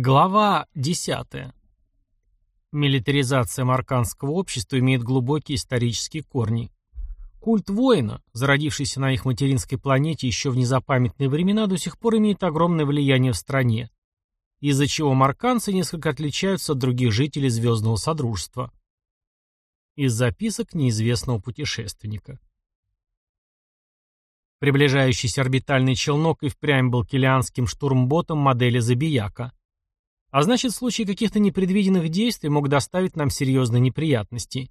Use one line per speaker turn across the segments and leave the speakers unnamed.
Глава 10. Милитаризация марканского общества имеет глубокие исторические корни. Культ воина, зародившийся на их материнской планете еще в незапамятные времена, до сих пор имеет огромное влияние в стране, из-за чего марканцы несколько отличаются от других жителей Звездного Содружества. Из записок неизвестного путешественника. Приближающийся орбитальный челнок и впрямь был килианским штурмботом модели Забияка. А значит, в случае каких-то непредвиденных действий мог доставить нам серьезные неприятности.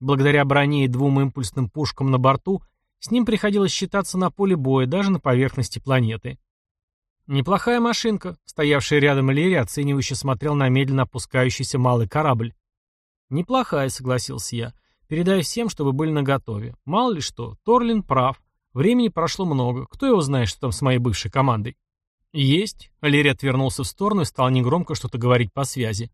Благодаря броне и двум импульсным пушкам на борту, с ним приходилось считаться на поле боя, даже на поверхности планеты. Неплохая машинка, стоявший рядом Лерри, оценивающе смотрел на медленно опускающийся малый корабль. Неплохая, согласился я. Передай всем, чтобы были наготове. Мало ли что, Торлин прав. Времени прошло много. Кто его знает, что там с моей бывшей командой? «Есть». Лерри отвернулся в сторону и стал негромко что-то говорить по связи.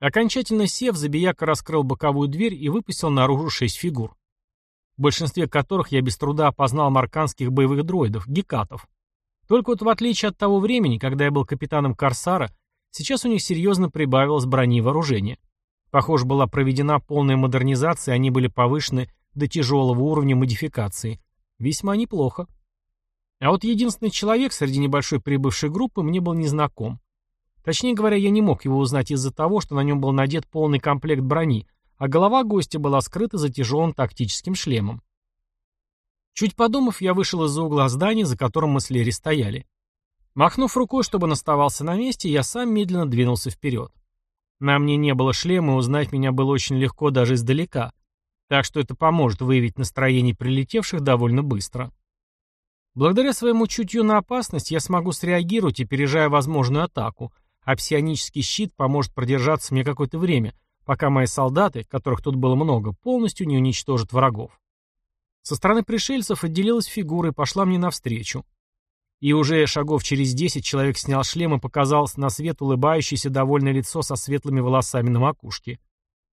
Окончательно сев, Забияка раскрыл боковую дверь и выпустил наружу шесть фигур. В большинстве которых я без труда опознал марканских боевых дроидов, гекатов. Только вот в отличие от того времени, когда я был капитаном Корсара, сейчас у них серьезно прибавилось брони и вооружения. Похоже, была проведена полная модернизация, они были повышены до тяжелого уровня модификации. Весьма неплохо. А вот единственный человек среди небольшой прибывшей группы мне был незнаком. Точнее говоря, я не мог его узнать из-за того, что на нем был надет полный комплект брони, а голова гостя была скрыта за тяжелым тактическим шлемом. Чуть подумав, я вышел из-за угла здания, за которым мы с Лерри стояли. Махнув рукой, чтобы он оставался на месте, я сам медленно двинулся вперед. На мне не было шлема, и узнать меня было очень легко даже издалека, так что это поможет выявить настроение прилетевших довольно быстро. Благодаря своему чутью на опасность я смогу среагировать, опережая возможную атаку, а псионический щит поможет продержаться мне какое-то время, пока мои солдаты, которых тут было много, полностью не уничтожат врагов. Со стороны пришельцев отделилась фигура и пошла мне навстречу. И уже шагов через десять человек снял шлем и показал на свет улыбающееся довольное лицо со светлыми волосами на макушке.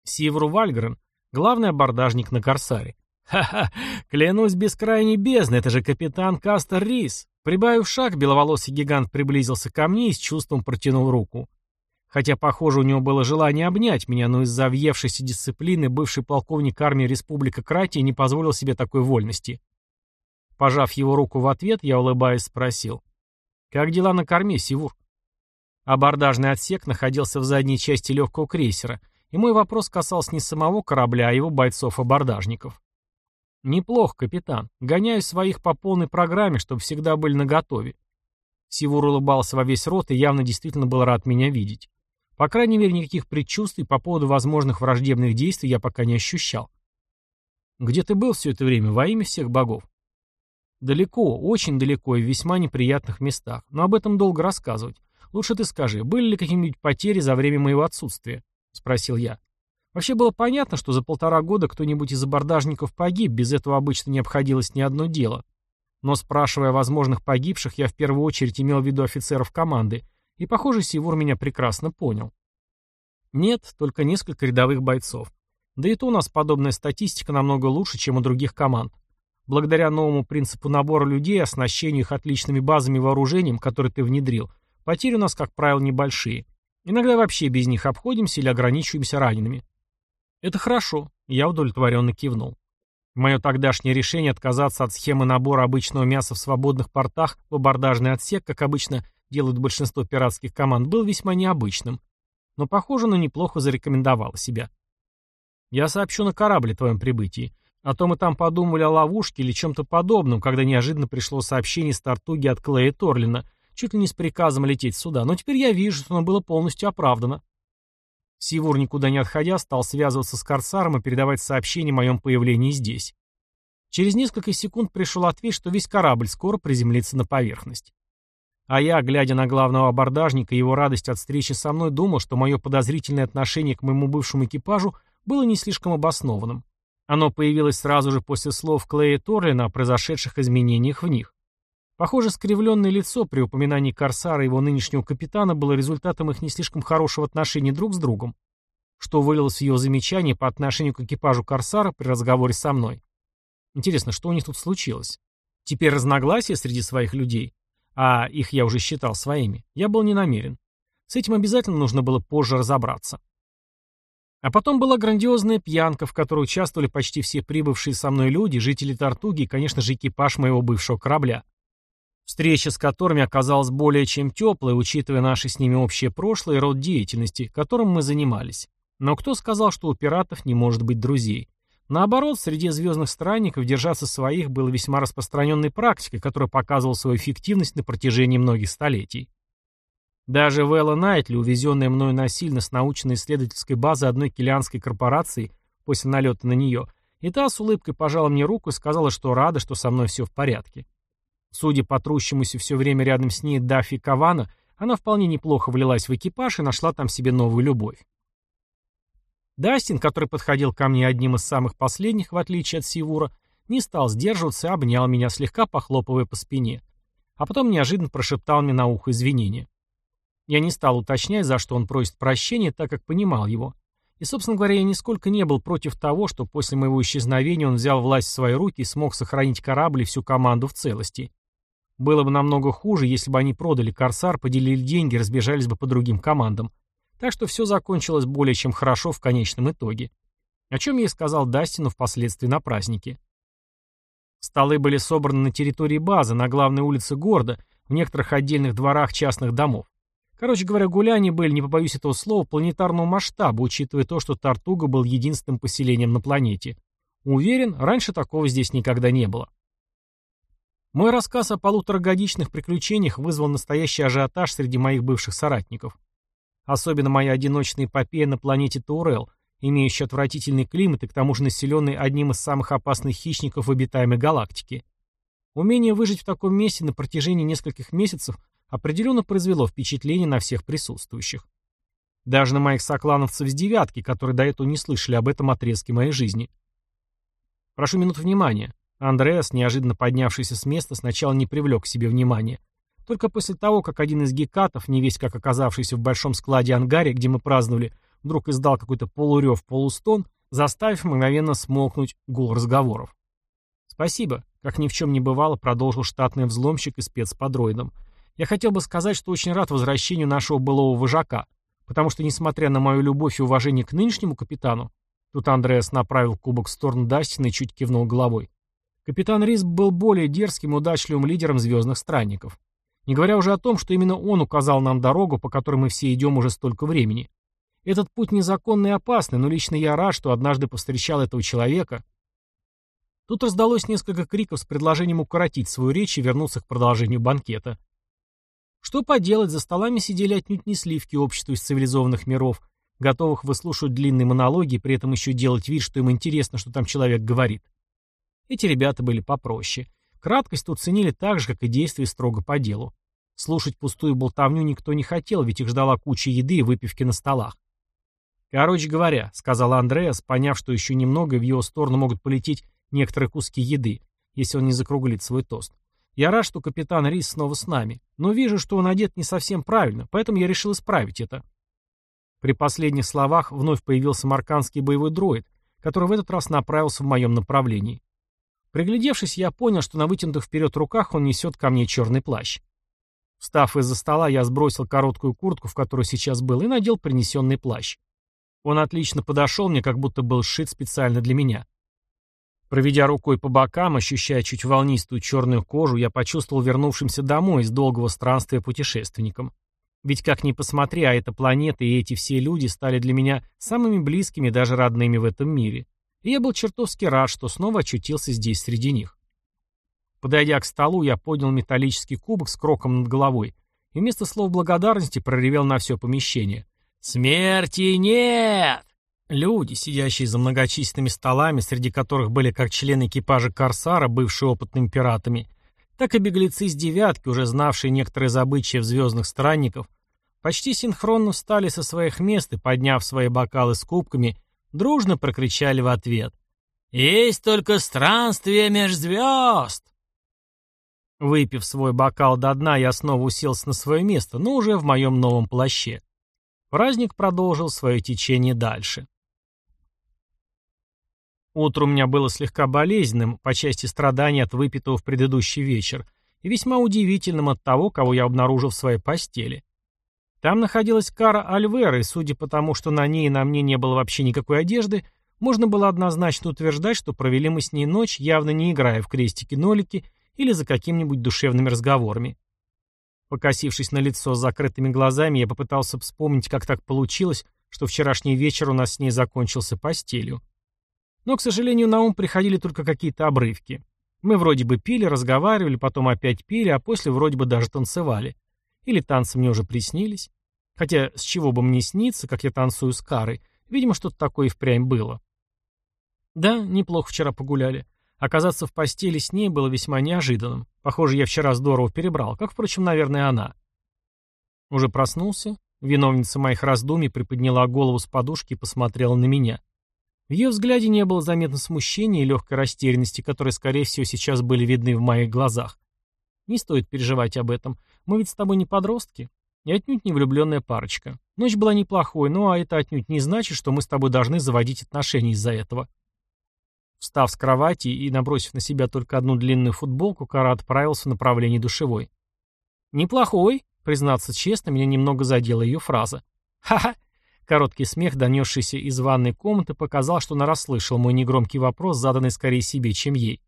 Сивру Вальгрен, главный абордажник на Корсаре. Ха-ха, клянусь бескрайней бездны, это же капитан Кастер Рис. Прибавив шаг, беловолосый гигант приблизился ко мне и с чувством протянул руку. Хотя, похоже, у него было желание обнять меня, но из-за въевшейся дисциплины бывший полковник армии Республика Кратия не позволил себе такой вольности. Пожав его руку в ответ, я, улыбаясь, спросил. «Как дела на корме, Сивур?» Абордажный отсек находился в задней части легкого крейсера, и мой вопрос касался не самого корабля, а его бойцов-абордажников. «Неплохо, капитан. Гоняю своих по полной программе, чтобы всегда были наготове». Сивур улыбался во весь рот и явно действительно был рад меня видеть. По крайней мере, никаких предчувствий по поводу возможных враждебных действий я пока не ощущал. «Где ты был все это время, во имя всех богов?» «Далеко, очень далеко и в весьма неприятных местах. Но об этом долго рассказывать. Лучше ты скажи, были ли какие-нибудь потери за время моего отсутствия?» — спросил я. Вообще было понятно, что за полтора года кто-нибудь из абордажников погиб, без этого обычно не обходилось ни одно дело. Но спрашивая о возможных погибших, я в первую очередь имел в виду офицеров команды, и, похоже, Сивур меня прекрасно понял. Нет, только несколько рядовых бойцов. Да и то у нас подобная статистика намного лучше, чем у других команд. Благодаря новому принципу набора людей оснащению их отличными базами и вооружением, которые ты внедрил, потери у нас, как правило, небольшие. Иногда вообще без них обходимся или ограничиваемся ранеными. «Это хорошо», — я удовлетворенно кивнул. Мое тогдашнее решение отказаться от схемы набора обычного мяса в свободных портах в абордажный отсек, как обычно делают большинство пиратских команд, был весьма необычным. Но, похоже, оно неплохо зарекомендовало себя. Я сообщу на корабле твоем прибытии. А то мы там подумали о ловушке или чем-то подобном, когда неожиданно пришло сообщение с Тартуги от Клея Торлина, чуть ли не с приказом лететь сюда. Но теперь я вижу, что оно было полностью оправдано. Сивур, никуда не отходя, стал связываться с Корсаром и передавать сообщение о моем появлении здесь. Через несколько секунд пришел ответ, что весь корабль скоро приземлится на поверхность. А я, глядя на главного абордажника и его радость от встречи со мной, думал, что мое подозрительное отношение к моему бывшему экипажу было не слишком обоснованным. Оно появилось сразу же после слов Клея Торлина о произошедших изменениях в них. Похоже, скривленное лицо при упоминании Корсара и его нынешнего капитана было результатом их не слишком хорошего отношения друг с другом, что вылилось в его замечание по отношению к экипажу Корсара при разговоре со мной. Интересно, что у них тут случилось? Теперь разногласия среди своих людей, а их я уже считал своими, я был не намерен. С этим обязательно нужно было позже разобраться. А потом была грандиозная пьянка, в которой участвовали почти все прибывшие со мной люди, жители Тартуги и, конечно же, экипаж моего бывшего корабля. Встреча с которыми оказалась более чем теплой, учитывая наше с ними общее прошлое и род деятельности, которым мы занимались. Но кто сказал, что у пиратов не может быть друзей? Наоборот, среди звездных странников держаться своих было весьма распространенной практикой, которая показывала свою эффективность на протяжении многих столетий. Даже Вэлла Найтли, увезенная мною насильно с научно-исследовательской базы одной килианской корпорации после налета на нее, и та с улыбкой пожала мне руку и сказала, что рада, что со мной все в порядке. Судя по трущемуся все время рядом с ней Даффи Кавана, она вполне неплохо влилась в экипаж и нашла там себе новую любовь. Дастин, который подходил ко мне одним из самых последних, в отличие от Сивура, не стал сдерживаться и обнял меня, слегка похлопывая по спине. А потом неожиданно прошептал мне на ухо извинения. Я не стал уточнять, за что он просит прощения, так как понимал его. И, собственно говоря, я нисколько не был против того, что после моего исчезновения он взял власть в свои руки и смог сохранить корабль и всю команду в целости. Было бы намного хуже, если бы они продали «Корсар», поделили деньги, разбежались бы по другим командам. Так что все закончилось более чем хорошо в конечном итоге. О чем я и сказал Дастину впоследствии на празднике. Столы были собраны на территории базы, на главной улице города, в некоторых отдельных дворах частных домов. Короче говоря, гуляния были, не побоюсь этого слова, планетарного масштаба, учитывая то, что Тартуга был единственным поселением на планете. Уверен, раньше такого здесь никогда не было. Мой рассказ о полуторагодичных приключениях вызвал настоящий ажиотаж среди моих бывших соратников. Особенно моя одиночная эпопея на планете Таурел, имеющая отвратительный климат и к тому же населенный одним из самых опасных хищников обитаемой галактике. Умение выжить в таком месте на протяжении нескольких месяцев определенно произвело впечатление на всех присутствующих. Даже на моих соклановцев с девятки, которые до этого не слышали об этом отрезке моей жизни. Прошу минут внимания. Андреас, неожиданно поднявшийся с места, сначала не привлек к себе внимания, только после того, как один из гекатов, не весь как оказавшийся в большом складе-ангаре, где мы праздновали, вдруг издал какой-то полурев, полустон, заставив мгновенно смолкнуть гул разговоров. «Спасибо», — как ни в чем не бывало, продолжил штатный взломщик и спец по дроидам. «Я хотел бы сказать, что очень рад возвращению нашего былого вожака, потому что, несмотря на мою любовь и уважение к нынешнему капитану, тут Андреас направил кубок в сторону Дастина и чуть кивнул головой, капитан Риск был более дерзким и удачливым лидером звездных странников. Не говоря уже о том, что именно он указал нам дорогу, по которой мы все идем уже столько времени. Этот путь незаконный и опасный, но лично я рад, что однажды повстречал этого человека. Тут раздалось несколько криков с предложением укоротить свою речь и вернуться к продолжению банкета. Что поделать, за столами сидели отнюдь не сливки общества из цивилизованных миров, готовых выслушивать длинные монологи и при этом еще делать вид, что им интересно, что там человек говорит. Эти ребята были попроще. Краткость тут ценили так же, как и действия строго по делу. Слушать пустую болтовню никто не хотел, ведь их ждала куча еды и выпивки на столах. «Короче говоря», — сказал Андреас, поняв, что еще немного в его сторону могут полететь некоторые куски еды, если он не закруглит свой тост. «Я рад, что капитан Рис снова с нами, но вижу, что он одет не совсем правильно, поэтому я решил исправить это». При последних словах вновь появился марканский боевой дроид, который в этот раз направился в моем направлении. Приглядевшись, я понял, что на вытянутых вперед руках он несет ко мне черный плащ. Встав из-за стола, я сбросил короткую куртку, в которой сейчас был, и надел принесенный плащ. Он отлично подошел мне, как будто был сшит специально для меня. Проведя рукой по бокам, ощущая чуть волнистую черную кожу, я почувствовал вернувшимся домой из долгого странствия путешественником. Ведь как ни посмотри, а эта планета и эти все люди стали для меня самыми близкими, даже родными в этом мире. И я был чертовски рад, что снова очутился здесь среди них. Подойдя к столу, я поднял металлический кубок с кроком над головой и вместо слов благодарности проревел на все помещение. «Смерти нет!» Люди, сидящие за многочисленными столами, среди которых были как члены экипажа «Корсара», бывшие опытными пиратами, так и беглецы с «девятки», уже знавшие некоторые забычья в «Звездных странников», почти синхронно встали со своих мест и, подняв свои бокалы с кубками, дружно прокричали в ответ. «Есть только странствие меж звезд!» Выпив свой бокал до дна, я снова уселся на свое место, но уже в моем новом плаще. Праздник продолжил свое течение дальше. Утро у меня было слегка болезненным по части страданий от выпитого в предыдущий вечер и весьма удивительным от того, кого я обнаружил в своей постели. Там находилась кара Альвера, и судя по тому, что на ней и на мне не было вообще никакой одежды, можно было однозначно утверждать, что провели мы с ней ночь, явно не играя в крестики-нолики или за какими-нибудь душевными разговорами. Покосившись на лицо с закрытыми глазами, я попытался вспомнить, как так получилось, что вчерашний вечер у нас с ней закончился постелью. Но, к сожалению, на ум приходили только какие-то обрывки. Мы вроде бы пили, разговаривали, потом опять пили, а после вроде бы даже танцевали. Или танцы мне уже приснились. Хотя с чего бы мне сниться, как я танцую с Карой, видимо, что-то такое и впрямь было. Да, неплохо вчера погуляли. Оказаться в постели с ней было весьма неожиданным. Похоже, я вчера здорово перебрал, как, впрочем, наверное, она. Уже проснулся. Виновница моих раздумий приподняла голову с подушки и посмотрела на меня. В ее взгляде не было заметно смущения и легкой растерянности, которые, скорее всего, сейчас были видны в моих глазах. Не стоит переживать об этом. Мы ведь с тобой не подростки. И отнюдь не влюбленная парочка. Ночь была неплохой, ну а это отнюдь не значит, что мы с тобой должны заводить отношения из-за этого. Встав с кровати и набросив на себя только одну длинную футболку, Кара отправился в направлении душевой. «Неплохой», признаться честно, меня немного задела ее фраза. «Ха-ха!» Короткий смех, донесшийся из ванной комнаты, показал, что она расслышал мой негромкий вопрос, заданный скорее себе, чем ей.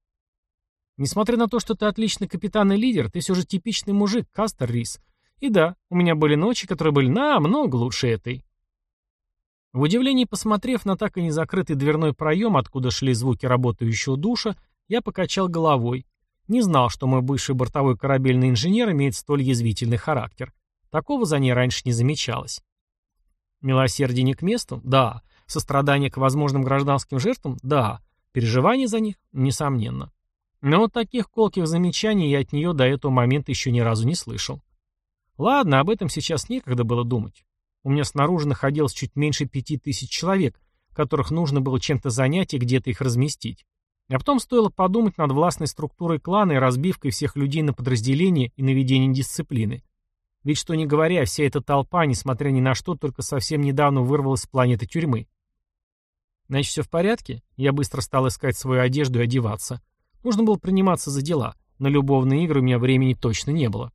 «Несмотря на то, что ты отличный капитан и лидер, ты все же типичный мужик, Кастер Рис. И да, у меня были ночи, которые были намного лучше этой». В удивлении посмотрев на так и не закрытый дверной проем, откуда шли звуки работающего душа, я покачал головой. Не знал, что мой бывший бортовой корабельный инженер имеет столь язвительный характер. Такого за ней раньше не замечалось. Милосердие не к месту? Да. Сострадание к возможным гражданским жертвам? Да. Переживание за них? Несомненно. Но вот таких колких замечаний я от нее до этого момента еще ни разу не слышал. Ладно, об этом сейчас некогда было думать. У меня снаружи находилось чуть меньше пяти тысяч человек, которых нужно было чем-то занять и где-то их разместить. А потом стоило подумать над властной структурой клана и разбивкой всех людей на подразделения и наведением дисциплины. Ведь что не говоря, вся эта толпа, несмотря ни на что, только совсем недавно вырвалась с планеты тюрьмы. Значит, все в порядке? Я быстро стал искать свою одежду и одеваться. Нужно было приниматься за дела. На любовные игры у меня времени точно не было.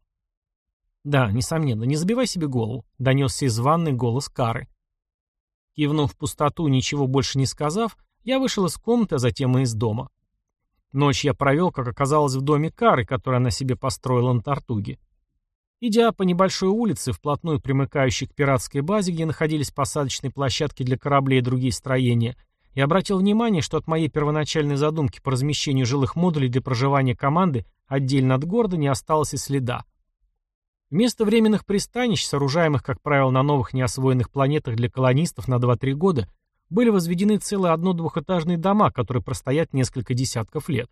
«Да, несомненно, не забивай себе голову», — донесся из ванной голос Кары. Кивнув в пустоту, ничего больше не сказав, я вышел из комнаты, а затем и из дома. Ночь я провел, как оказалось, в доме Кары, который она себе построила на Тартуге. Идя по небольшой улице, вплотную примыкающей к пиратской базе, где находились посадочные площадки для кораблей и другие строения, я обратил внимание, что от моей первоначальной задумки по размещению жилых модулей для проживания команды отдельно от города не осталось и следа. Вместо временных пристанищ, сооружаемых, как правило, на новых неосвоенных планетах для колонистов на 2-3 года, были возведены целые одно-двухэтажные дома, которые простоят несколько десятков лет.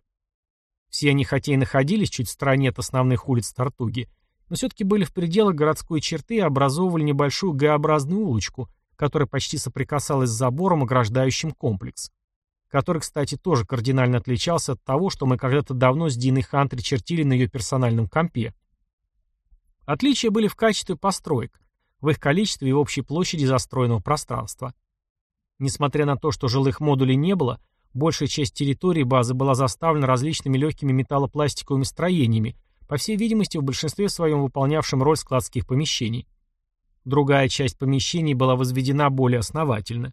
Все они хотя и находились чуть в стороне от основных улиц Тартуги, но все-таки были в пределах городской черты и образовывали небольшую Г-образную улочку, которая почти соприкасалась с забором, ограждающим комплекс. Который, кстати, тоже кардинально отличался от того, что мы когда-то давно с Диной Хантри чертили на ее персональном компе. Отличия были в качестве построек, в их количестве и в общей площади застроенного пространства. Несмотря на то, что жилых модулей не было, большая часть территории базы была заставлена различными легкими металлопластиковыми строениями, по всей видимости, в большинстве своем выполнявшим роль складских помещений. Другая часть помещений была возведена более основательно.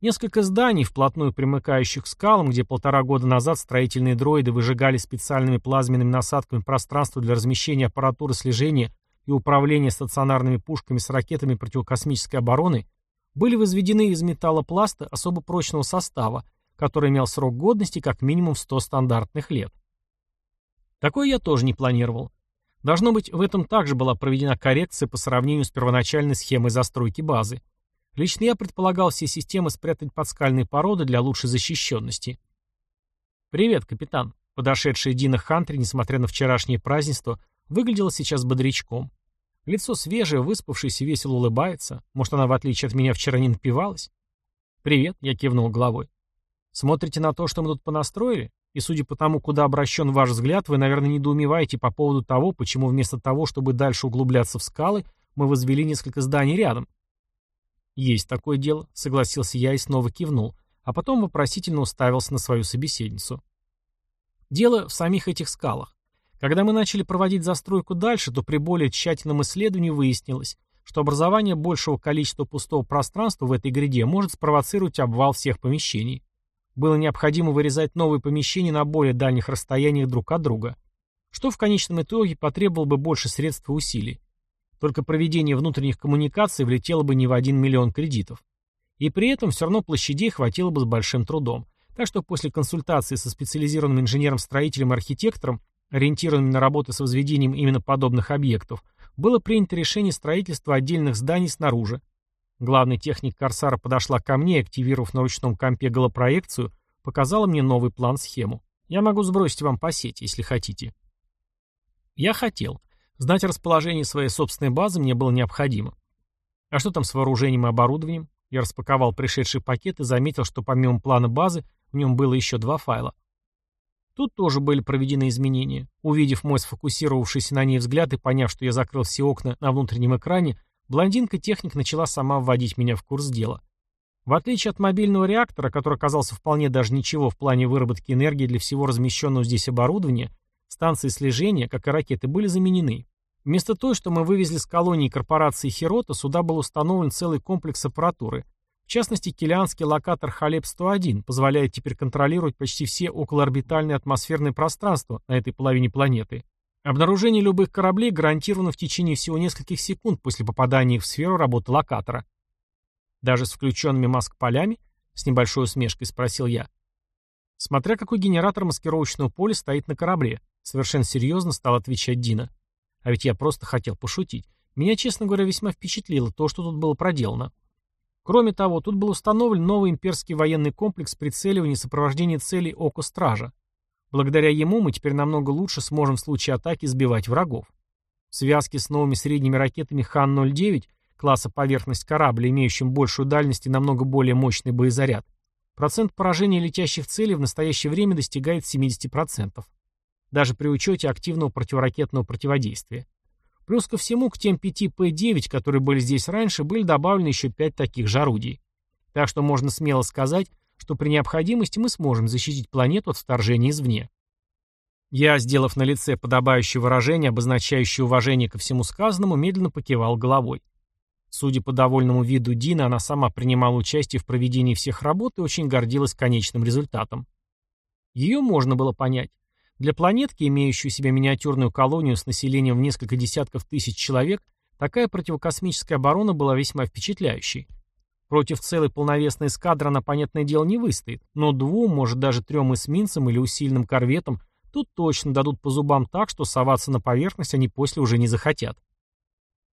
Несколько зданий, вплотную примыкающих к скалам, где полтора года назад строительные дроиды выжигали специальными плазменными насадками пространство для размещения аппаратуры слежения и управления стационарными пушками с ракетами противокосмической обороны были возведены из металлопласта особо прочного состава, который имел срок годности как минимум 100 стандартных лет. Такое я тоже не планировал. Должно быть, в этом также была проведена коррекция по сравнению с первоначальной схемой застройки базы. Лично я предполагал все системы спрятать под скальные породы для лучшей защищенности. «Привет, капитан». Подошедшая Дина Хантри, несмотря на вчерашнее празднество, выглядела сейчас бодрячком. Лицо свежее, выспавшееся, весело улыбается. Может, она, в отличие от меня, вчера не напивалась? «Привет», — я кивнул головой. «Смотрите на то, что мы тут понастроили? И судя по тому, куда обращен ваш взгляд, вы, наверное, недоумеваете по поводу того, почему вместо того, чтобы дальше углубляться в скалы, мы возвели несколько зданий рядом». «Есть такое дело», — согласился я и снова кивнул, а потом вопросительно уставился на свою собеседницу. «Дело в самих этих скалах. Когда мы начали проводить застройку дальше, то при более тщательном исследовании выяснилось, что образование большего количества пустого пространства в этой гряде может спровоцировать обвал всех помещений. Было необходимо вырезать новые помещения на более дальних расстояниях друг от друга, что в конечном итоге потребовало бы больше средств и усилий. Только проведение внутренних коммуникаций влетело бы не в один миллион кредитов. И при этом все равно площадей хватило бы с большим трудом. Так что после консультации со специализированным инженером-строителем и архитектором, ориентированным на работу с возведением именно подобных объектов, было принято решение строительства отдельных зданий снаружи. Главный техник Корсара подошла ко мне активировав на ручном компе голопроекцию, показала мне новый план-схему. Я могу сбросить вам по сети, если хотите. Я хотел. Знать расположение своей собственной базы мне было необходимо. А что там с вооружением и оборудованием? Я распаковал пришедший пакет и заметил, что помимо плана базы в нем было еще два файла. Тут тоже были проведены изменения. Увидев мой сфокусировавшийся на ней взгляд и поняв, что я закрыл все окна на внутреннем экране, блондинка-техник начала сама вводить меня в курс дела. В отличие от мобильного реактора, который оказался вполне даже ничего в плане выработки энергии для всего размещенного здесь оборудования, станции слежения, как и ракеты, были заменены. Вместо той, что мы вывезли с колонии корпорации Хирота, сюда был установлен целый комплекс аппаратуры. В частности, килианский локатор Халеп-101 позволяет теперь контролировать почти все околоорбитальные атмосферные пространства на этой половине планеты. Обнаружение любых кораблей гарантировано в течение всего нескольких секунд после попадания их в сферу работы локатора. Даже с включенными маск-полями? С небольшой усмешкой спросил я. Смотря какой генератор маскировочного поля стоит на корабле, совершенно серьезно стал отвечать Дина. А ведь я просто хотел пошутить. Меня, честно говоря, весьма впечатлило то, что тут было проделано. Кроме того, тут был установлен новый имперский военный комплекс прицеливания и сопровождения целей Око Стража. Благодаря ему мы теперь намного лучше сможем в случае атаки сбивать врагов. В связке с новыми средними ракетами Хан-09 класса поверхность корабля, имеющим большую дальность и намного более мощный боезаряд, процент поражения летящих целей в настоящее время достигает 70% даже при учете активного противоракетного противодействия. Плюс ко всему, к тем 5 П-9, которые были здесь раньше, были добавлены еще 5 таких же орудий. Так что можно смело сказать, что при необходимости мы сможем защитить планету от вторжения извне. Я, сделав на лице подобающее выражение, обозначающее уважение ко всему сказанному, медленно покивал головой. Судя по довольному виду Дина, она сама принимала участие в проведении всех работ и очень гордилась конечным результатом. Ее можно было понять. Для планетки, имеющей у себя миниатюрную колонию с населением в несколько десятков тысяч человек, такая противокосмическая оборона была весьма впечатляющей. Против целой полновесной эскадры она, понятное дело, не выстоит, но двум, может даже трем эсминцам или усиленным корветам тут точно дадут по зубам так, что соваться на поверхность они после уже не захотят.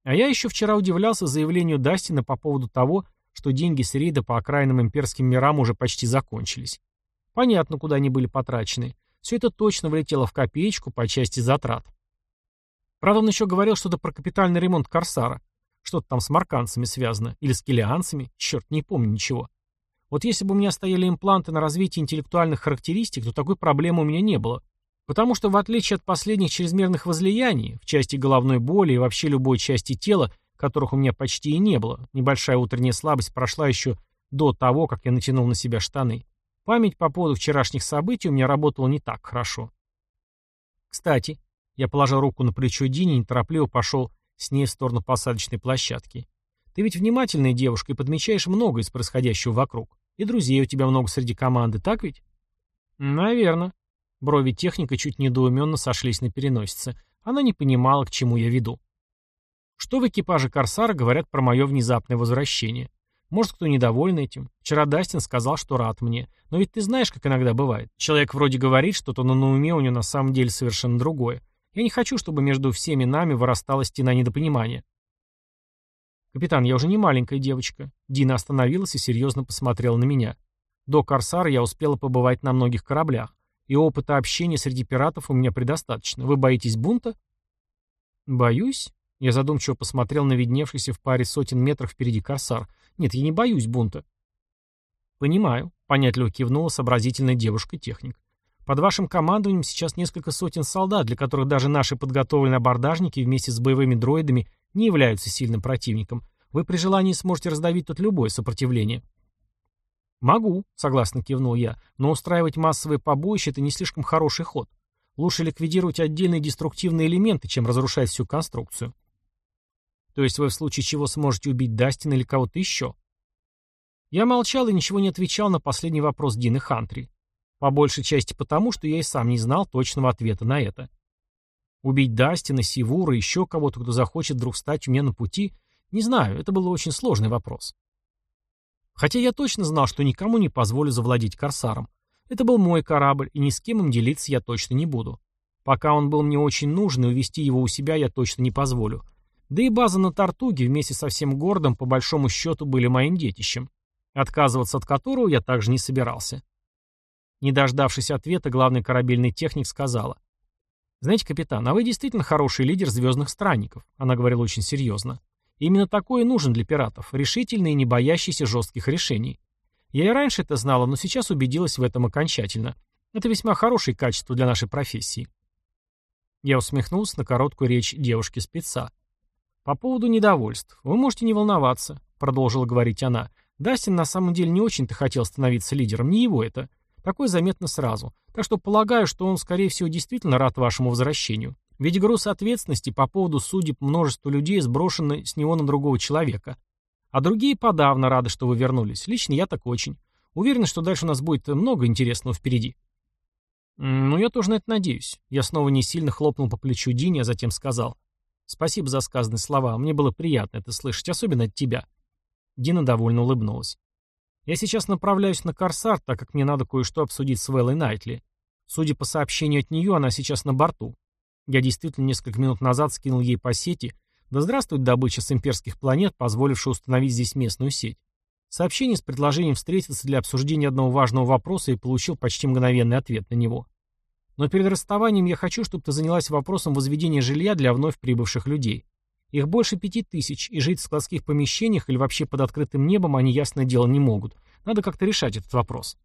А я еще вчера удивлялся заявлению Дастина по поводу того, что деньги с рейда по окраинным имперским мирам уже почти закончились. Понятно, куда они были потрачены. Все это точно влетело в копеечку по части затрат. Правда, он еще говорил что-то про капитальный ремонт Корсара. Что-то там с марканцами связано. Или с килианцами. Черт, не помню ничего. Вот если бы у меня стояли импланты на развитие интеллектуальных характеристик, то такой проблемы у меня не было. Потому что в отличие от последних чрезмерных возлияний, в части головной боли и вообще любой части тела, которых у меня почти и не было, небольшая утренняя слабость прошла еще до того, как я натянул на себя штаны. Память по поводу вчерашних событий у меня работала не так хорошо. Кстати, я положил руку на плечо Дине и неторопливо пошел с ней в сторону посадочной площадки. Ты ведь внимательная девушка и подмечаешь много из происходящего вокруг. И друзей у тебя много среди команды, так ведь? Наверно. Брови техника чуть недоуменно сошлись на переносице. Она не понимала, к чему я веду. Что в экипаже Корсара говорят про мое внезапное возвращение? Может, кто недоволен этим. Вчера Дастин сказал, что рад мне. Но ведь ты знаешь, как иногда бывает. Человек вроде говорит что-то, но на уме у него на самом деле совершенно другое. Я не хочу, чтобы между всеми нами вырастала стена недопонимания. «Капитан, я уже не маленькая девочка». Дина остановилась и серьезно посмотрела на меня. До Корсара я успела побывать на многих кораблях. И опыта общения среди пиратов у меня предостаточно. Вы боитесь бунта? Боюсь. Я задумчиво посмотрел на видневшийся в паре сотен метров впереди Корсар. Нет, я не боюсь бунта. Понимаю, понятливо кивнула сообразительная девушка-техник. Под вашим командованием сейчас несколько сотен солдат, для которых даже наши подготовленные абордажники вместе с боевыми дроидами не являются сильным противником. Вы при желании сможете раздавить тут любое сопротивление. «Могу», — согласно кивнул я, — «но устраивать массовые побоища — это не слишком хороший ход. Лучше ликвидировать отдельные деструктивные элементы, чем разрушать всю конструкцию». То есть вы в случае чего сможете убить Дастина или кого-то еще? Я молчал и ничего не отвечал на последний вопрос Дины Хантри. По большей части потому, что я и сам не знал точного ответа на это. Убить Дастина, Сивура, еще кого-то, кто захочет вдруг стать у меня на пути, не знаю, это был очень сложный вопрос. Хотя я точно знал, что никому не позволю завладеть Корсаром. Это был мой корабль, и ни с кем им делиться я точно не буду. Пока он был мне очень нужен, и увести его у себя я точно не позволю. Да и база на Тартуге вместе со всем городом по большому счету были моим детищем, отказываться от которого я также не собирался. Не дождавшись ответа, главный корабельный техник сказала. «Знаете, капитан, а вы действительно хороший лидер звездных странников», она говорила очень серьезно. «Именно такой и нужен для пиратов, решительный и не боящийся жестких решений. Я и раньше это знала, но сейчас убедилась в этом окончательно. Это весьма хорошее качество для нашей профессии». Я усмехнулся на короткую речь девушки-спеца. «По поводу недовольств. Вы можете не волноваться», — продолжила говорить она. «Дастин на самом деле не очень-то хотел становиться лидером, не его это. Такое заметно сразу. Так что полагаю, что он, скорее всего, действительно рад вашему возвращению. Ведь груз ответственности по поводу судеб множества людей сброшен с него на другого человека. А другие подавно рады, что вы вернулись. Лично я так очень. Уверен, что дальше у нас будет много интересного впереди. «Ну, я тоже на это надеюсь». Я снова не сильно хлопнул по плечу Дини, а затем сказал. «Спасибо за сказанные слова. Мне было приятно это слышать, особенно от тебя». Дина довольно улыбнулась. «Я сейчас направляюсь на Корсар, так как мне надо кое-что обсудить с Вэллой Найтли. Судя по сообщению от нее, она сейчас на борту. Я действительно несколько минут назад скинул ей по сети «Да здравствует добыча с имперских планет, позволившая установить здесь местную сеть». Сообщение с предложением встретиться для обсуждения одного важного вопроса и получил почти мгновенный ответ на него. Но перед расставанием я хочу, чтобы ты занялась вопросом возведения жилья для вновь прибывших людей. Их больше пяти тысяч, и жить в складских помещениях или вообще под открытым небом они, ясное дело, не могут. Надо как-то решать этот вопрос.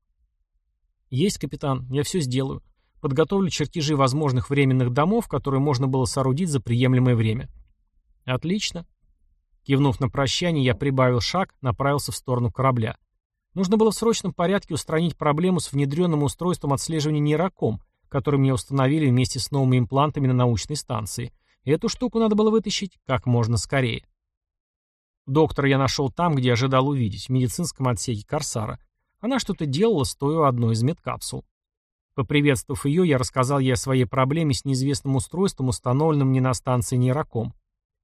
Есть, капитан, я все сделаю. Подготовлю чертежи возможных временных домов, которые можно было соорудить за приемлемое время. Отлично. Кивнув на прощание, я прибавил шаг, направился в сторону корабля. Нужно было в срочном порядке устранить проблему с внедренным устройством отслеживания нейроком, который мне установили вместе с новыми имплантами на научной станции. Эту штуку надо было вытащить как можно скорее. Доктора я нашел там, где ожидал увидеть, в медицинском отсеке Корсара. Она что-то делала, стоя у одной из медкапсул. Поприветствовав ее, я рассказал ей о своей проблеме с неизвестным устройством, установленным мне на станции нейроком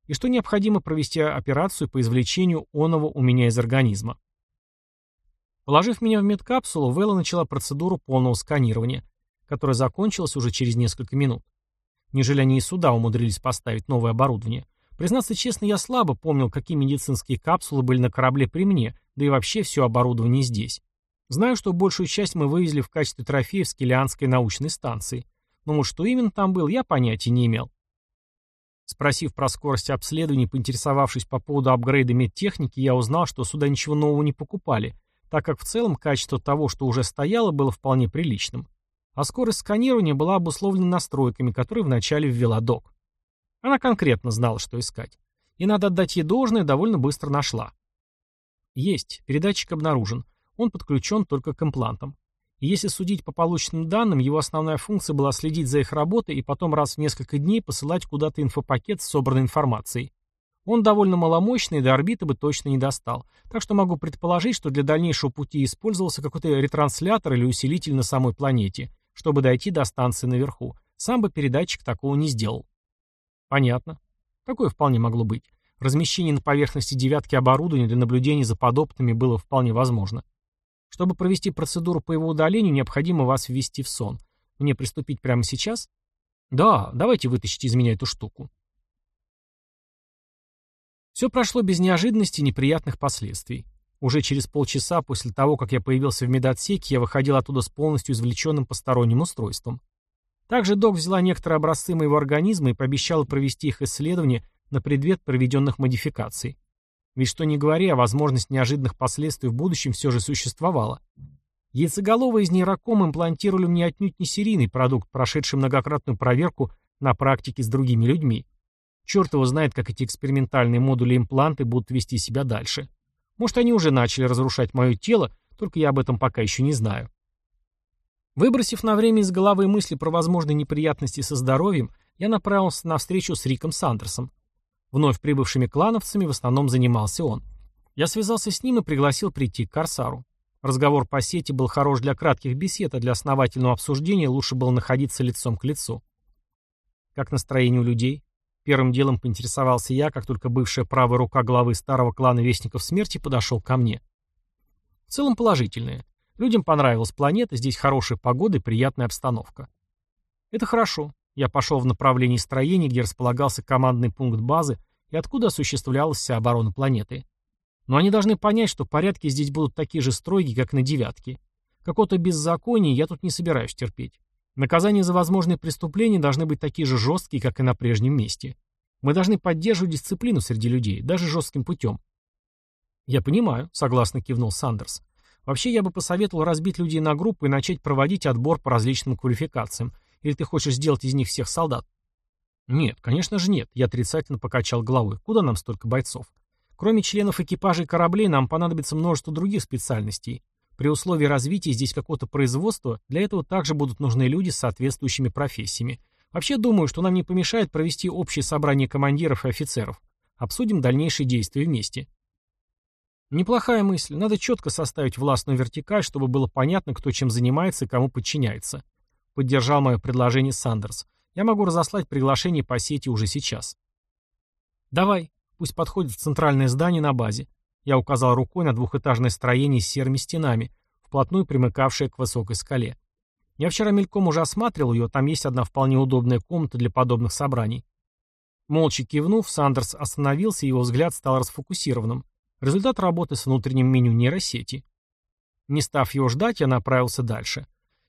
и что необходимо провести операцию по извлечению оного у меня из организма. Положив меня в медкапсулу, Вэлла начала процедуру полного сканирования, которая закончилась уже через несколько минут. Неужели они и сюда умудрились поставить новое оборудование? Признаться честно, я слабо помнил, какие медицинские капсулы были на корабле при мне, да и вообще все оборудование здесь. Знаю, что большую часть мы вывезли в качестве трофеев с Килианской научной станции. Но вот что именно там был, я понятия не имел. Спросив про скорость обследования, поинтересовавшись по поводу апгрейда медтехники, я узнал, что сюда ничего нового не покупали, так как в целом качество того, что уже стояло, было вполне приличным. А скорость сканирования была обусловлена настройками, которые вначале ввела док. Она конкретно знала, что искать. И надо отдать ей должное, довольно быстро нашла. Есть, передатчик обнаружен. Он подключен только к имплантам. И если судить по полученным данным, его основная функция была следить за их работой и потом раз в несколько дней посылать куда-то инфопакет с собранной информацией. Он довольно маломощный до орбиты бы точно не достал, так что могу предположить, что для дальнейшего пути использовался какой-то ретранслятор или усилитель на самой планете, чтобы дойти до станции наверху. Сам бы передатчик такого не сделал. Понятно. Такое вполне могло быть. Размещение на поверхности девятки оборудования для наблюдения за подопытными было вполне возможно. Чтобы провести процедуру по его удалению, необходимо вас ввести в сон. Мне приступить прямо сейчас? Да, давайте вытащите из меня эту штуку. Все прошло без неожиданностей и неприятных последствий. Уже через полчаса после того, как я появился в медотсеке, я выходил оттуда с полностью извлеченным посторонним устройством. Также док взяла некоторые образцы моего организма и пообещала провести их исследование на предмет проведенных модификаций. Ведь что ни говори, а возможность неожиданных последствий в будущем все же существовала. Яйцеголовые из нейроком имплантировали мне отнюдь не серийный продукт, прошедший многократную проверку на практике с другими людьми. Черт его знает, как эти экспериментальные модули-импланты будут вести себя дальше. Может, они уже начали разрушать мое тело, только я об этом пока еще не знаю. Выбросив на время из головы мысли про возможные неприятности со здоровьем, я направился на встречу с Риком Сандерсом. Вновь прибывшими клановцами в основном занимался он. Я связался с ним и пригласил прийти к Корсару. Разговор по сети был хорош для кратких бесед, а для основательного обсуждения лучше было находиться лицом к лицу. Как настроение у людей? Первым делом поинтересовался я, как только бывшая правая рука главы старого клана Вестников Смерти подошел ко мне. В целом положительное. Людям понравилась планета, здесь хорошая погода и приятная обстановка. Это хорошо. Я пошел в направлении строения, где располагался командный пункт базы и откуда осуществлялась вся оборона планеты. Но они должны понять, что порядки здесь будут такие же строгие, как на девятке. Какого-то беззакония я тут не собираюсь терпеть. Наказания за возможные преступления должны быть такие же жесткие, как и на прежнем месте. Мы должны поддерживать дисциплину среди людей, даже жестким путем. Я понимаю, согласно кивнул Сандерс. Вообще я бы посоветовал разбить людей на группы и начать проводить отбор по различным квалификациям. Или ты хочешь сделать из них всех солдат? Нет, конечно же нет. Я отрицательно покачал головой. Куда нам столько бойцов? Кроме членов экипажей кораблей нам понадобится множество других специальностей. При условии развития здесь какого-то производства, для этого также будут нужны люди с соответствующими профессиями. Вообще думаю, что нам не помешает провести общее собрание командиров и офицеров. Обсудим дальнейшие действия вместе. Неплохая мысль. Надо четко составить властную вертикаль, чтобы было понятно, кто чем занимается и кому подчиняется. Поддержал мое предложение Сандерс. Я могу разослать приглашение по сети уже сейчас. Давай. Пусть подходит в центральное здание на базе. Я указал рукой на двухэтажное строение с серыми стенами, вплотную примыкавшее к высокой скале. Я вчера мельком уже осматривал ее, там есть одна вполне удобная комната для подобных собраний. Молча кивнув, Сандерс остановился, и его взгляд стал расфокусированным. Результат работы с внутренним меню нейросети. Не став его ждать, я направился дальше.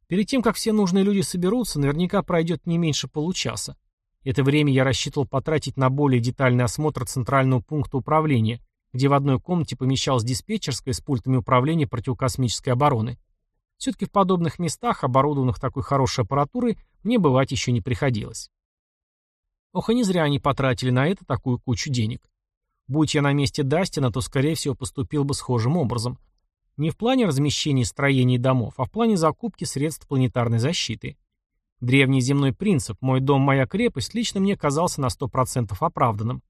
Перед тем, как все нужные люди соберутся, наверняка пройдет не меньше получаса. Это время я рассчитывал потратить на более детальный осмотр центрального пункта управления, где в одной комнате помещалась диспетчерская с пультами управления противокосмической обороны. Все-таки в подобных местах, оборудованных такой хорошей аппаратурой, мне бывать еще не приходилось. Ох, и не зря они потратили на это такую кучу денег. Будь я на месте Дастина, то, скорее всего, поступил бы схожим образом. Не в плане размещения строений домов, а в плане закупки средств планетарной защиты. Древний земной принцип «мой дом, моя крепость» лично мне казался на 100% оправданным.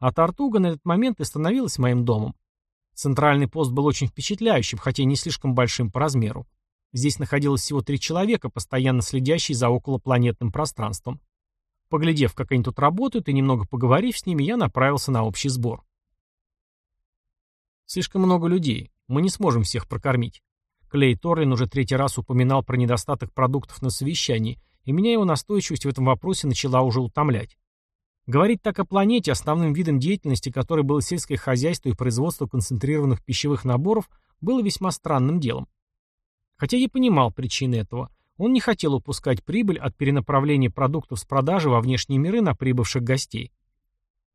А Тартуга на этот момент и становилась моим домом. Центральный пост был очень впечатляющим, хотя и не слишком большим по размеру. Здесь находилось всего три человека, постоянно следящие за околопланетным пространством. Поглядев, как они тут работают, и немного поговорив с ними, я направился на общий сбор. Слишком много людей. Мы не сможем всех прокормить. Клей Торлин уже третий раз упоминал про недостаток продуктов на совещании, и меня его настойчивость в этом вопросе начала уже утомлять. Говорить так о планете, основным видом деятельности которой было сельское хозяйство и производство концентрированных пищевых наборов, было весьма странным делом. Хотя я понимал причины этого. Он не хотел упускать прибыль от перенаправления продуктов с продажи во внешние миры на прибывших гостей.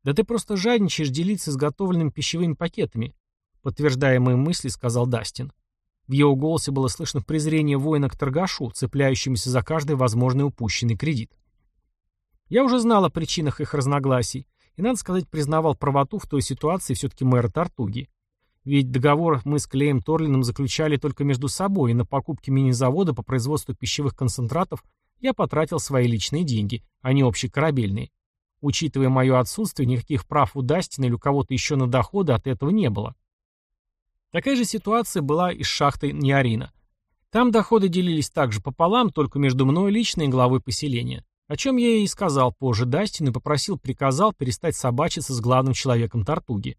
«Да ты просто жадничаешь делиться изготовленными пищевыми пакетами», подтверждая мои мысли, сказал Дастин. В его голосе было слышно презрение воина к торгашу, цепляющемуся за каждый возможный упущенный кредит. Я уже знал о причинах их разногласий, и, надо сказать, признавал правоту в той ситуации все-таки мэра Тартуги. Ведь договор мы с Клеем Торлином заключали только между собой, и на покупки мини-завода по производству пищевых концентратов я потратил свои личные деньги, а не общекорабельные. Учитывая мое отсутствие, никаких прав у Дастина или у кого-то еще на доходы от этого не было. Такая же ситуация была и с шахтой Ниарина. Там доходы делились также пополам, только между мной лично и главой поселения. О чем я и сказал позже Дастину и попросил, приказал перестать собачиться с главным человеком Тартуги.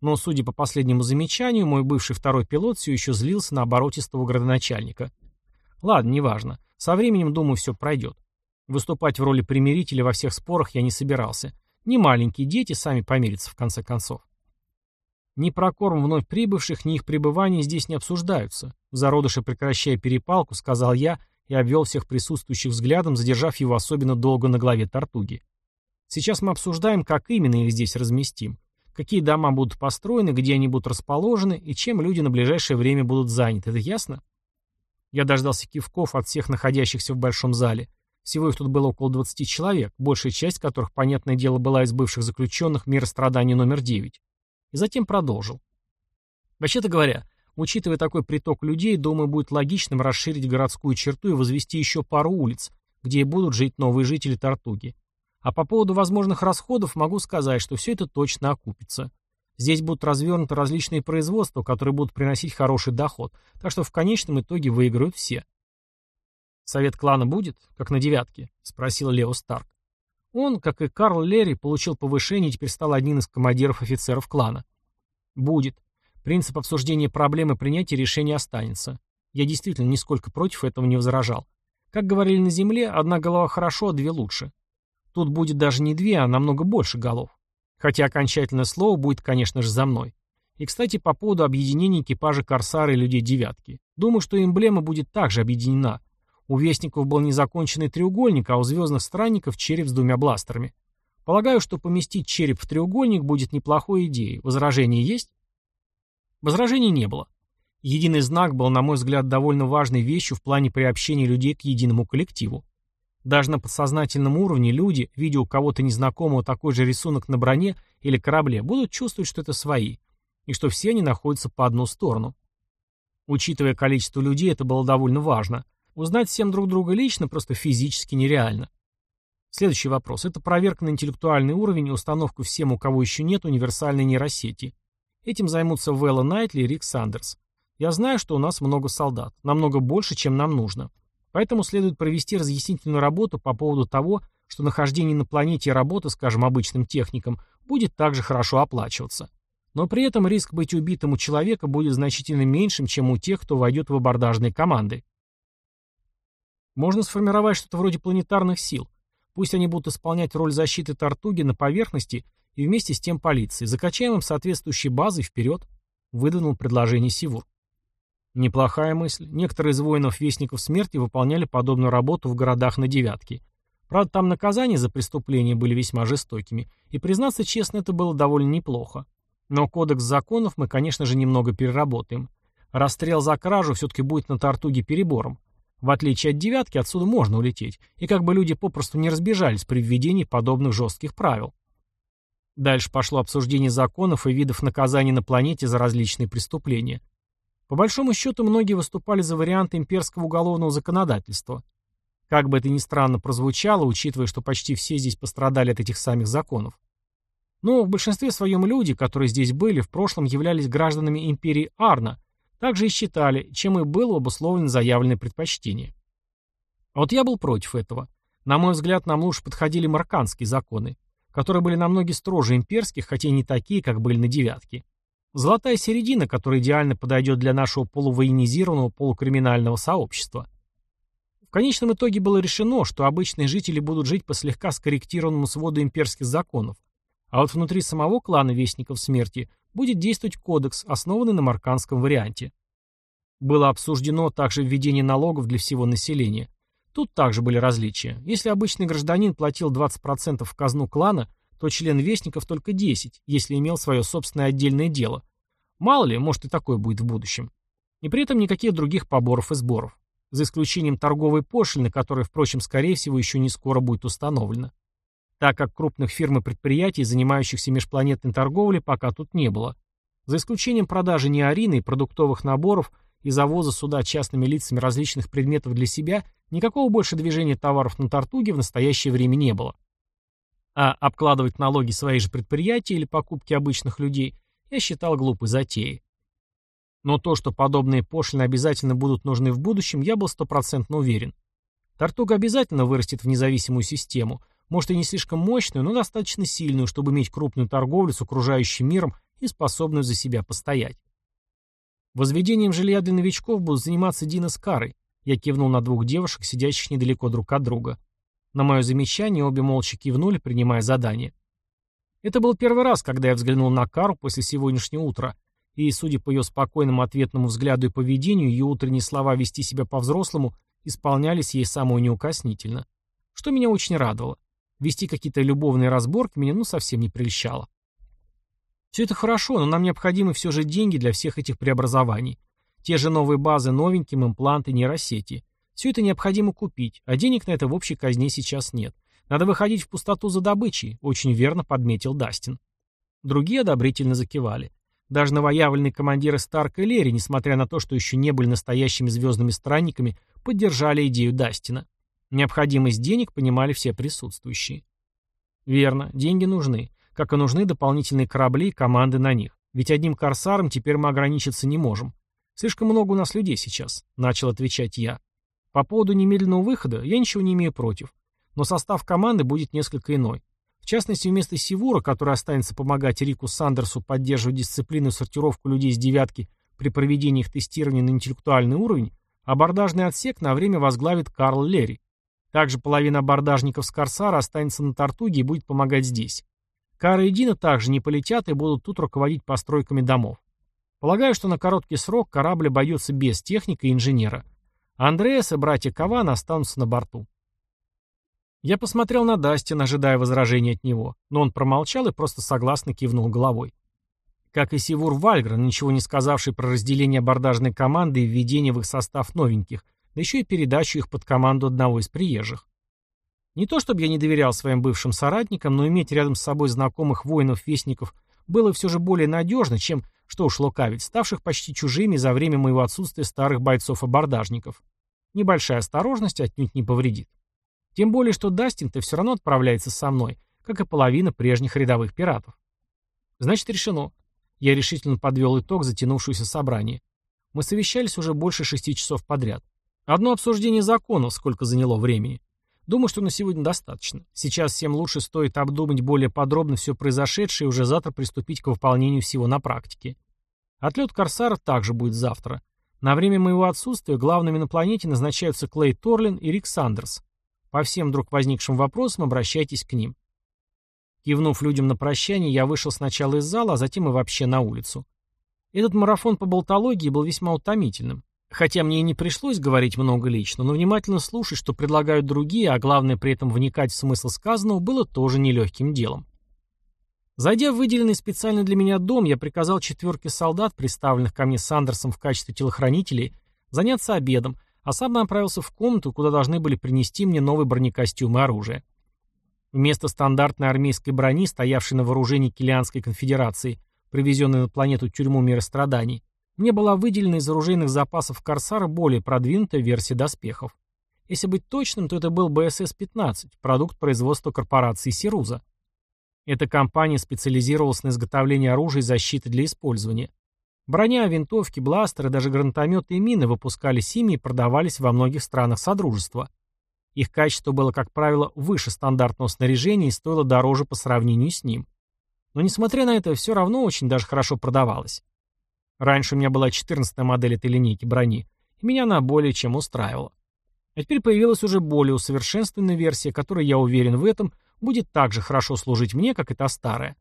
Но, судя по последнему замечанию, мой бывший второй пилот все еще злился на оборотистого градоначальника. Ладно, неважно. Со временем, думаю, все пройдет. Выступать в роли примирителя во всех спорах я не собирался. Не маленькие дети сами помирятся в конце концов. Ни прокорм вновь прибывших, ни их пребывание здесь не обсуждаются. Зародыши, прекращая перепалку, сказал я и обвел всех присутствующих взглядом, задержав его особенно долго на главе Тартуги. Сейчас мы обсуждаем, как именно их здесь разместим, какие дома будут построены, где они будут расположены и чем люди на ближайшее время будут заняты. Это ясно? Я дождался кивков от всех находящихся в большом зале. Всего их тут было около 20 человек, большая часть которых, понятное дело, была из бывших заключенных мира страданий номер 9. И затем продолжил. Вообще-то говоря, Учитывая такой приток людей, думаю, будет логичным расширить городскую черту и возвести еще пару улиц, где будут жить новые жители Тартуги. А по поводу возможных расходов могу сказать, что все это точно окупится. Здесь будут развернуты различные производства, которые будут приносить хороший доход, так что в конечном итоге выиграют все. «Совет клана будет, как на девятке?» — спросил Лео Старк. Он, как и Карл Лерри, получил повышение и теперь стал одним из командиров офицеров клана. «Будет. Принцип обсуждения проблемы принятия решения останется. Я действительно нисколько против этого не возражал. Как говорили на Земле, одна голова хорошо, а две лучше. Тут будет даже не две, а намного больше голов. Хотя окончательное слово будет, конечно же, за мной. И, кстати, по поводу объединения экипажа Корсара и людей девятки. Думаю, что эмблема будет также объединена. У Вестников был незаконченный треугольник, а у Звездных Странников череп с двумя бластерами. Полагаю, что поместить череп в треугольник будет неплохой идеей. Возражения есть? Возражений не было. Единый знак был, на мой взгляд, довольно важной вещью в плане приобщения людей к единому коллективу. Даже на подсознательном уровне люди, видя у кого-то незнакомого такой же рисунок на броне или корабле, будут чувствовать, что это свои, и что все они находятся по одну сторону. Учитывая количество людей, это было довольно важно. Узнать всем друг друга лично просто физически нереально. Следующий вопрос. Это проверка на интеллектуальный уровень и установка всем, у кого еще нет универсальной нейросети. Этим займутся Вэлла Найтли и Рик Сандерс. Я знаю, что у нас много солдат. Намного больше, чем нам нужно. Поэтому следует провести разъяснительную работу по поводу того, что нахождение на планете и работа, скажем, обычным техником, будет также хорошо оплачиваться. Но при этом риск быть убитым у человека будет значительно меньшим, чем у тех, кто войдет в абордажные команды. Можно сформировать что-то вроде планетарных сил. Пусть они будут исполнять роль защиты Тартуги на поверхности и вместе с тем полиции. Закачаем им соответствующие базы вперед, выдвинул предложение Сивур. Неплохая мысль. Некоторые из воинов-вестников смерти выполняли подобную работу в городах на девятке. Правда, там наказания за преступления были весьма жестокими, и, признаться честно, это было довольно неплохо. Но кодекс законов мы, конечно же, немного переработаем. Расстрел за кражу все-таки будет на Тартуге перебором. В отличие от девятки, отсюда можно улететь, и как бы люди попросту не разбежались при введении подобных жестких правил. Дальше пошло обсуждение законов и видов наказаний на планете за различные преступления. По большому счету, многие выступали за вариант имперского уголовного законодательства. Как бы это ни странно прозвучало, учитывая, что почти все здесь пострадали от этих самих законов. Но в большинстве своем люди, которые здесь были, в прошлом являлись гражданами империи Арна, также и считали, чем и было обусловлено заявленное предпочтение. А вот я был против этого. На мой взгляд, нам лучше подходили марканские законы, которые были намного строже имперских, хотя и не такие, как были на девятке. Золотая середина, которая идеально подойдет для нашего полувоенизированного полукриминального сообщества. В конечном итоге было решено, что обычные жители будут жить по слегка скорректированному своду имперских законов, а вот внутри самого клана Вестников Смерти будет действовать кодекс, основанный на марканском варианте. Было обсуждено также введение налогов для всего населения. Тут также были различия. Если обычный гражданин платил 20% в казну клана, то член Вестников только 10, если имел свое собственное отдельное дело. Мало ли, может и такое будет в будущем. И при этом никаких других поборов и сборов. За исключением торговой пошлины, которая, впрочем, скорее всего, еще не скоро будет установлена. Так как крупных фирм и предприятий, занимающихся межпланетной торговлей, пока тут не было. За исключением продажи неорины и продуктовых наборов и завоза сюда частными лицами различных предметов для себя, никакого больше движения товаров на Тартуге в настоящее время не было. А обкладывать налоги свои же предприятия или покупки обычных людей я считал глупой затеей. Но то, что подобные пошлины обязательно будут нужны в будущем, я был стопроцентно уверен. Тартуга обязательно вырастет в независимую систему, может и не слишком мощную, но достаточно сильную, чтобы иметь крупную торговлю с окружающим миром и способную за себя постоять. Возведением жилья для новичков будут заниматься Дина с Карой. Я кивнул на двух девушек, сидящих недалеко друг от друга. На мое замечание обе молча кивнули, принимая задание. Это был первый раз, когда я взглянул на Кару после сегодняшнего утра, и, судя по ее спокойному ответному взгляду и поведению, ее утренние слова вести себя по-взрослому исполнялись ей самой неукоснительно. Что меня очень радовало. Вести какие-то любовные разборки меня ну совсем не прельщало. Все это хорошо, но нам необходимы все же деньги для всех этих преобразований. Те же новые базы новеньким, импланты, нейросети. Все это необходимо купить, а денег на это в общей казне сейчас нет. Надо выходить в пустоту за добычей, очень верно подметил Дастин. Другие одобрительно закивали. Даже новоявленные командиры Старк и Лерри, несмотря на то, что еще не были настоящими звездными странниками, поддержали идею Дастина. Необходимость денег понимали все присутствующие. Верно, деньги нужны. Как и нужны дополнительные корабли и команды на них. Ведь одним корсаром теперь мы ограничиться не можем. Слишком много у нас людей сейчас, начал отвечать я. По поводу немедленного выхода я ничего не имею против. Но состав команды будет несколько иной. В частности, вместо Сивура, который останется помогать Рику Сандерсу поддерживать дисциплину и сортировку людей с девятки при проведении их тестирования на интеллектуальный уровень, абордажный отсек на время возглавит Карл Лерри. Также половина абордажников с Корсара останется на Тартуге и будет помогать здесь. Кара и Дина также не полетят и будут тут руководить постройками домов. Полагаю, что на короткий срок корабль обойдется без техника и инженера. Андреас и братья Каван останутся на борту. Я посмотрел на Дастина, ожидая возражения от него, но он промолчал и просто согласно кивнул головой. Как и Сивур Вальгрен, ничего не сказавший про разделение абордажной команды и введение в их состав новеньких, да еще и передачу их под команду одного из приезжих. Не то чтобы я не доверял своим бывшим соратникам, но иметь рядом с собой знакомых воинов-вестников было все же более надежно, чем, что уж лукавить, ставших почти чужими за время моего отсутствия старых бойцов-абордажников. Небольшая осторожность отнюдь не повредит. Тем более, что Дастин-то все равно отправляется со мной, как и половина прежних рядовых пиратов. Значит, решено. Я решительно подвел итог затянувшегося собрания. Мы совещались уже больше шести часов подряд. Одно обсуждение законов сколько заняло времени. Думаю, что на сегодня достаточно. Сейчас всем лучше стоит обдумать более подробно все произошедшее и уже завтра приступить к выполнению всего на практике. Отлет Корсара также будет завтра. На время моего отсутствия главными на планете назначаются Клей Торлин и Рик Сандерс. По всем вдруг возникшим вопросам обращайтесь к ним. Кивнув людям на прощание, я вышел сначала из зала, а затем и вообще на улицу. Этот марафон по болтологии был весьма утомительным. Хотя мне и не пришлось говорить много лично, но внимательно слушать, что предлагают другие, а главное при этом вникать в смысл сказанного, было тоже нелегким делом. Зайдя в выделенный специально для меня дом, я приказал четверке солдат, представленных ко мне Сандерсом в качестве телохранителей, заняться обедом, а сам направился в комнату, куда должны были принести мне новый бронекостюм и оружие. Вместо стандартной армейской брони, стоявшей на вооружении Килианской конфедерации, привезенной на планету тюрьму мира страданий, мне была выделена из оружейных запасов «Корсара» более продвинутая версия доспехов. Если быть точным, то это был БСС-15, продукт производства корпорации «Сируза». Эта компания специализировалась на изготовлении оружия и защиты для использования. Броня, винтовки, бластеры, даже гранатометы и мины выпускались ими и продавались во многих странах Содружества. Их качество было, как правило, выше стандартного снаряжения и стоило дороже по сравнению с ним. Но несмотря на это, все равно очень даже хорошо продавалось. Раньше у меня была 14-я модель этой линейки брони, и меня она более чем устраивала. А теперь появилась уже более усовершенствованная версия, которая, я уверен в этом, будет так же хорошо служить мне, как и та старая.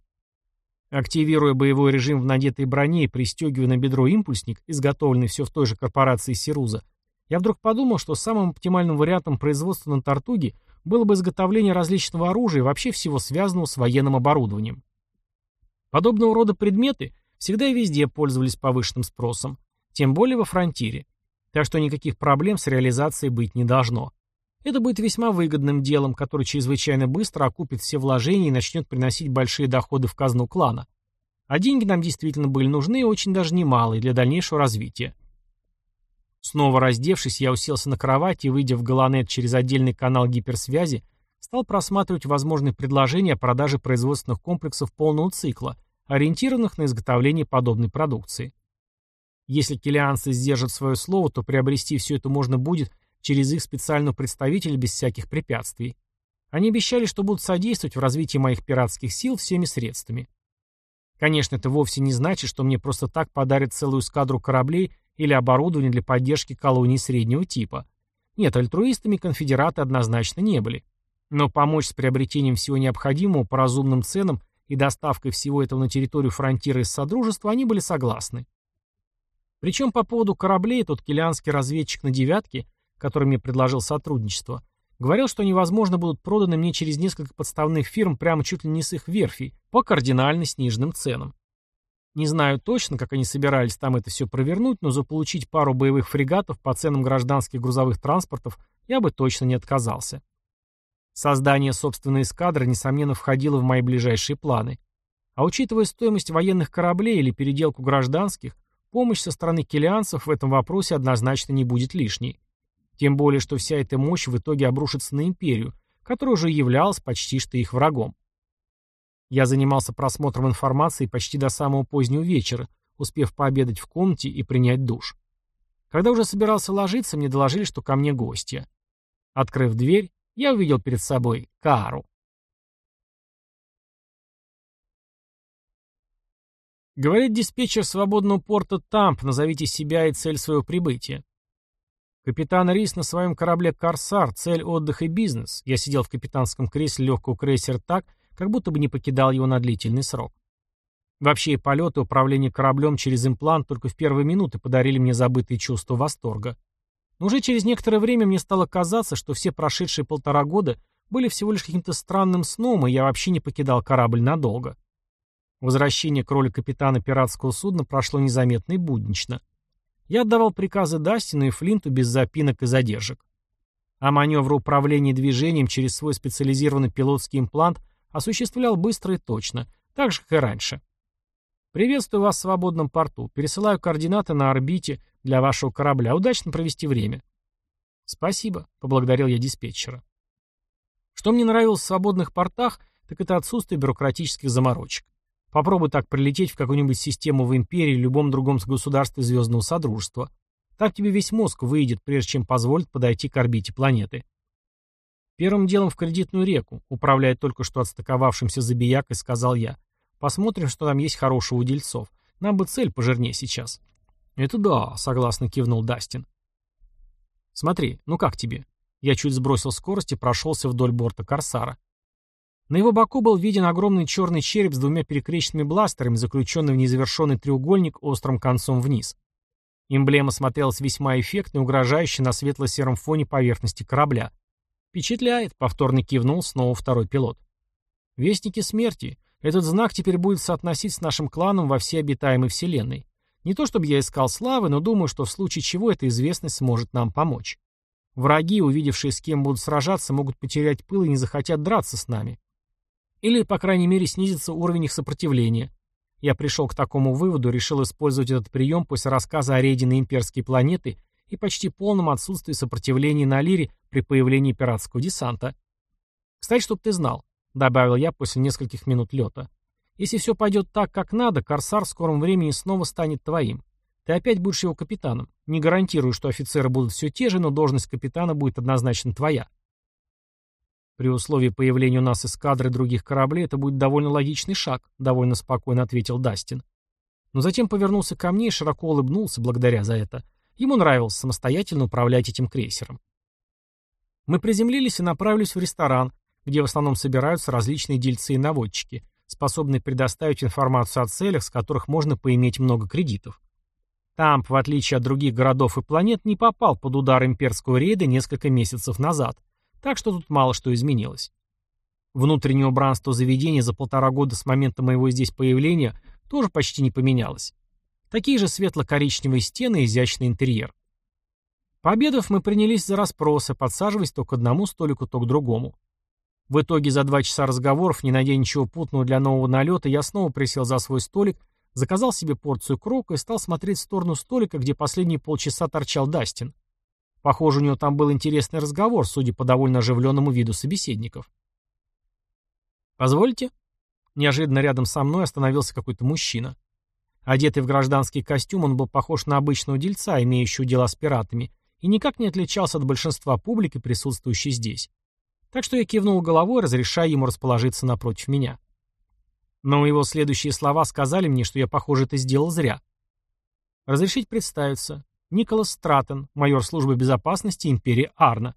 Активируя боевой режим в надетой броне и пристегивая на бедро импульсник, изготовленный все в той же корпорации Сируза, я вдруг подумал, что самым оптимальным вариантом производства на Тартуге было бы изготовление различного оружия и вообще всего связанного с военным оборудованием. Подобного рода предметы всегда и везде пользовались повышенным спросом, тем более во фронтире. Так что никаких проблем с реализацией быть не должно. Это будет весьма выгодным делом, которое чрезвычайно быстро окупит все вложения и начнет приносить большие доходы в казну клана. А деньги нам действительно были нужны и очень даже немалые для дальнейшего развития. Снова раздевшись, я уселся на кровати и, выйдя в Галанет через отдельный канал гиперсвязи, стал просматривать возможные предложения о продаже производственных комплексов полного цикла – ориентированных на изготовление подобной продукции. Если килианцы сдержат свое слово, то приобрести все это можно будет через их специального представителя без всяких препятствий. Они обещали, что будут содействовать в развитии моих пиратских сил всеми средствами. Конечно, это вовсе не значит, что мне просто так подарят целую эскадру кораблей или оборудование для поддержки колоний среднего типа. Нет, альтруистами конфедераты однозначно не были. Но помочь с приобретением всего необходимого по разумным ценам и доставкой всего этого на территорию фронтира из Содружества они были согласны. Причем по поводу кораблей тот килианский разведчик на «девятке», который мне предложил сотрудничество, говорил, что они, возможно, будут проданы мне через несколько подставных фирм прямо чуть ли не с их верфей по кардинально сниженным ценам. Не знаю точно, как они собирались там это все провернуть, но заполучить пару боевых фрегатов по ценам гражданских грузовых транспортов я бы точно не отказался. Создание собственной эскадры, несомненно, входило в мои ближайшие планы. А учитывая стоимость военных кораблей или переделку гражданских, помощь со стороны келианцев в этом вопросе однозначно не будет лишней. Тем более, что вся эта мощь в итоге обрушится на империю, которая уже являлась почти что их врагом. Я занимался просмотром информации почти до самого позднего вечера, успев пообедать в комнате и принять душ. Когда уже собирался ложиться, мне доложили, что ко мне гостья. Открыв дверь, я увидел перед собой Каару. Говорит диспетчер свободного порта Тамп, назовите себя и цель своего прибытия. Капитан Рис на своем корабле «Корсар», цель отдых и бизнес. Я сидел в капитанском кресле легкого крейсера так, как будто бы не покидал его на длительный срок. Вообще полеты управление кораблем через имплант только в первые минуты подарили мне забытые чувства восторга. Но уже через некоторое время мне стало казаться, что все прошедшие полтора года были всего лишь каким-то странным сном, и я вообще не покидал корабль надолго. Возвращение к роли капитана пиратского судна прошло незаметно и буднично. Я отдавал приказы Дастину и Флинту без запинок и задержек. А маневры управления движением через свой специализированный пилотский имплант осуществлял быстро и точно, так же, как и раньше. «Приветствую вас в свободном порту. Пересылаю координаты на орбите для вашего корабля. Удачно провести время». «Спасибо», — поблагодарил я диспетчера. Что мне нравилось в свободных портах, так это отсутствие бюрократических заморочек. Попробуй так прилететь в какую-нибудь систему в империи или любом другом государстве звездного содружества. Так тебе весь мозг выйдет, прежде чем позволит подойти к орбите планеты. Первым делом в кредитную реку, управляя только что отстыковавшимся забиякой, сказал я. Посмотрим, что там есть хорошего у дельцов. Нам бы цель пожирнее сейчас. Это да, согласно кивнул Дастин. Смотри, ну как тебе? Я чуть сбросил скорость и прошелся вдоль борта Корсара. На его боку был виден огромный черный череп с двумя перекрещенными бластерами, заключенный в незавершенный треугольник острым концом вниз. Эмблема смотрелась весьма эффектно и угрожающе на светло-сером фоне поверхности корабля. «Впечатляет», — повторно кивнул снова второй пилот. «Вестники смерти. Этот знак теперь будет соотносить с нашим кланом во всей обитаемой вселенной. Не то чтобы я искал славы, но думаю, что в случае чего эта известность сможет нам помочь. Враги, увидевшие, с кем будут сражаться, могут потерять пыл и не захотят драться с нами. Или, по крайней мере, снизится уровень их сопротивления. Я пришел к такому выводу, решил использовать этот прием после рассказа о рейде на имперские планеты и почти полном отсутствии сопротивления на Лире при появлении пиратского десанта. «Кстати, чтоб ты знал», — добавил я после нескольких минут лета. «Если все пойдет так, как надо, Корсар в скором времени снова станет твоим. Ты опять будешь его капитаном. Не гарантирую, что офицеры будут все те же, но должность капитана будет однозначно твоя. При условии появления у нас эскадры других кораблей это будет довольно логичный шаг, довольно спокойно ответил Дастин. Но затем повернулся ко мне и широко улыбнулся благодаря за это. Ему нравилось самостоятельно управлять этим крейсером. Мы приземлились и направились в ресторан, где в основном собираются различные дельцы и наводчики, способные предоставить информацию о целях, с которых можно поиметь много кредитов. Тамп, в отличие от других городов и планет, не попал под удар имперского рейда несколько месяцев назад – так что тут мало что изменилось. Внутреннее убранство заведения за полтора года с момента моего здесь появления тоже почти не поменялось. Такие же светло-коричневые стены и изящный интерьер. Пообедав, мы принялись за расспросы, подсаживаясь то к одному столику, то к другому. В итоге за два часа разговоров, не найдя ничего путного для нового налета, я снова присел за свой столик, заказал себе порцию крока и стал смотреть в сторону столика, где последние полчаса торчал Дастин. Похоже, у него там был интересный разговор, судя по довольно оживленному виду собеседников. «Позвольте?» Неожиданно рядом со мной остановился какой-то мужчина. Одетый в гражданский костюм, он был похож на обычного дельца, имеющего дела с пиратами, и никак не отличался от большинства публики, присутствующей здесь. Так что я кивнул головой, разрешая ему расположиться напротив меня. Но его следующие слова сказали мне, что я, похоже, это сделал зря. «Разрешить представиться. Николас Стратон, майор службы безопасности империи Арна.